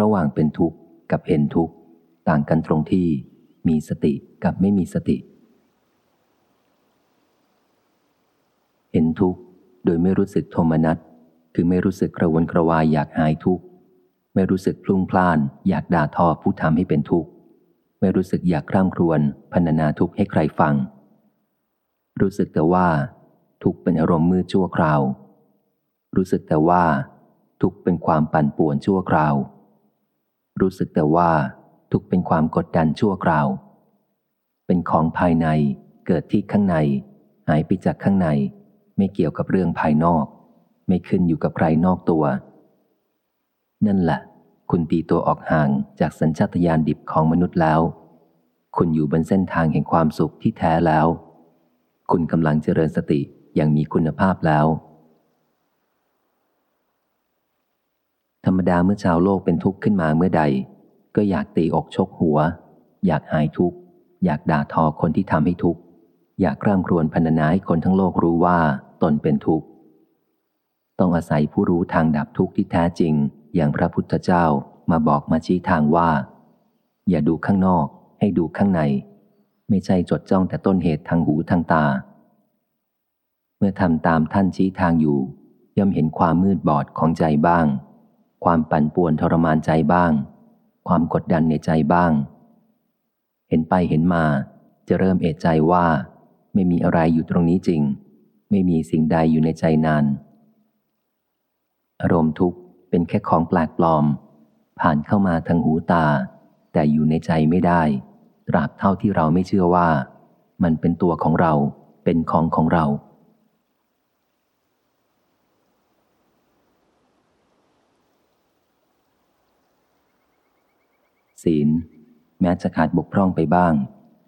ระหว่างเป็นทุกข์กับเห็นทุกข์ต่างกันตรงที่มีสติกับไม่มีสติ เห็นทุกข์โดยไม่รู้สึกโทมนัสคือไม่รู้สึกกระวนกระวายอยากหายทุกข์ไม่รู้สึกพลุ่งพล่าน อยากด่าทอผู้ทำให้เป็นทุกข์ไม่รู้สึกอยากคร่ำครวญพรรณนาทุกข์ให้ใครฟัง รู้สึกแต่ว่า ทุกข์เป็นอารมณ์มืดชั่วคราว รู้สึกแต่ว่า ทุกข์เป็นความปั่นป่วนชั่วคราว รู้สึกแต่ว่าทุกเป็นความกดดันชั่วคราว เป็นของภายในเกิดที่ข้างใน หายไปจากข้างใน ไม่เกี่ยวกับเรื่องภายนอก ไม่ขึ้นอยู่กับใครนอกตัว นั่นแหละ คุณตีตัวออกห่างจากสัญชาตญาณดิบของมนุษย์แล้ว คุณอยู่บนเส้นทางแห่งความสุขที่แท้แล้ว คุณกำลังเจริญสติอย่างมีคุณภาพแล้ว ธ รรมดาเมื่อชาวโลกเป็นทุกข์ขึ้นมาเมื่อใด ก็อยากตีอกชกหัว อยากหายทุกข์ อยากด่าทอคนที่ทำให้ทุกข์ อยากร่ำครวญพรรณนาให้คนทั้งโลกรู้ว่าตนเป็นทุกข์ ต้องอาศัยผู้รู้ทางดับทุกข์ที่แท้จริง อย่างพระพุทธเจ้ามาบอกมาชี้ทางว่า อย่าดูข้างนอกให้ดูข้างใน ไม่ใช่จดจ้องแต่ต้นเหตุทางหูทางตา เมื่อทำตามท่านชี้ทางอยู่ ย่อมเห็นความมืดบอดของใจบ้าง ความปั่นป่วนทรมานใจบ้าง ความกดดันในใจบ้าง เห็นไปเห็นมาจะเริ่มเอะใจว่า ไม่มีอะไรอยู่ตรงนี้จริง ไม่มีสิ่งใดอยู่ในใจนาน อารมณ์ทุกข์เป็นแค่ของแปลกปลอม ผ่านเข้ามาทางหูตา แต่อยู่ในใจไม่ได้ ตราบเท่าที่เราไม่เชื่อว่า มันเป็นตัวของเราเป็นของของเรา ศีล แม้จะขาดบกพร่องไปบ้าง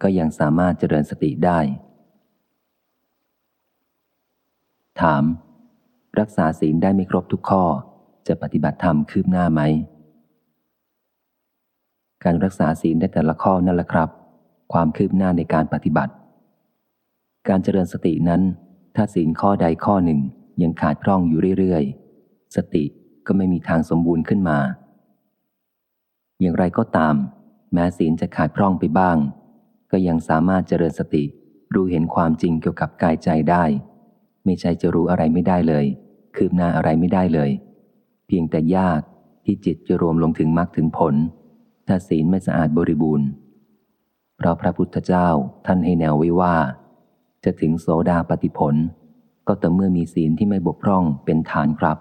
ก็ยังสามารถเจริญสติได้ ถาม รักษาศีลได้ไม่ครบทุกข้อ จะปฏิบัติธรรมคืบหน้าไหม การรักษาศีลได้แต่ละข้อนั่นแหละครับ ความคืบหน้าในการปฏิบัติ การเจริญสตินั้น ถ้าศีลข้อใดข้อหนึ่งยังขาดพร่องอยู่เรื่อยๆ สติก็ไม่มีทางสมบูรณ์ขึ้นมา อย่างไรก็ตาม แม้ศีลจะขาดพร่องไปบ้าง ก็ยังสามารถเจริญสติ รู้เห็นความจริงเกี่ยวกับกายใจได้ ไม่ใช่จะรู้อะไรไม่ได้เลย คืบหน้าอะไรไม่ได้เลย เพียงแต่ยากที่จิตจะรวมลงถึงมรรคถึงผล ถ้าศีลไม่สะอาดบริบูรณ์ เพราะพระพุทธเจ้าท่านให้แนวไว้ว่า จะถึงโสดาปฏิผล ก็แต่เมื่อมีศีลที่ไม่บกพร่องเป็นฐานครับ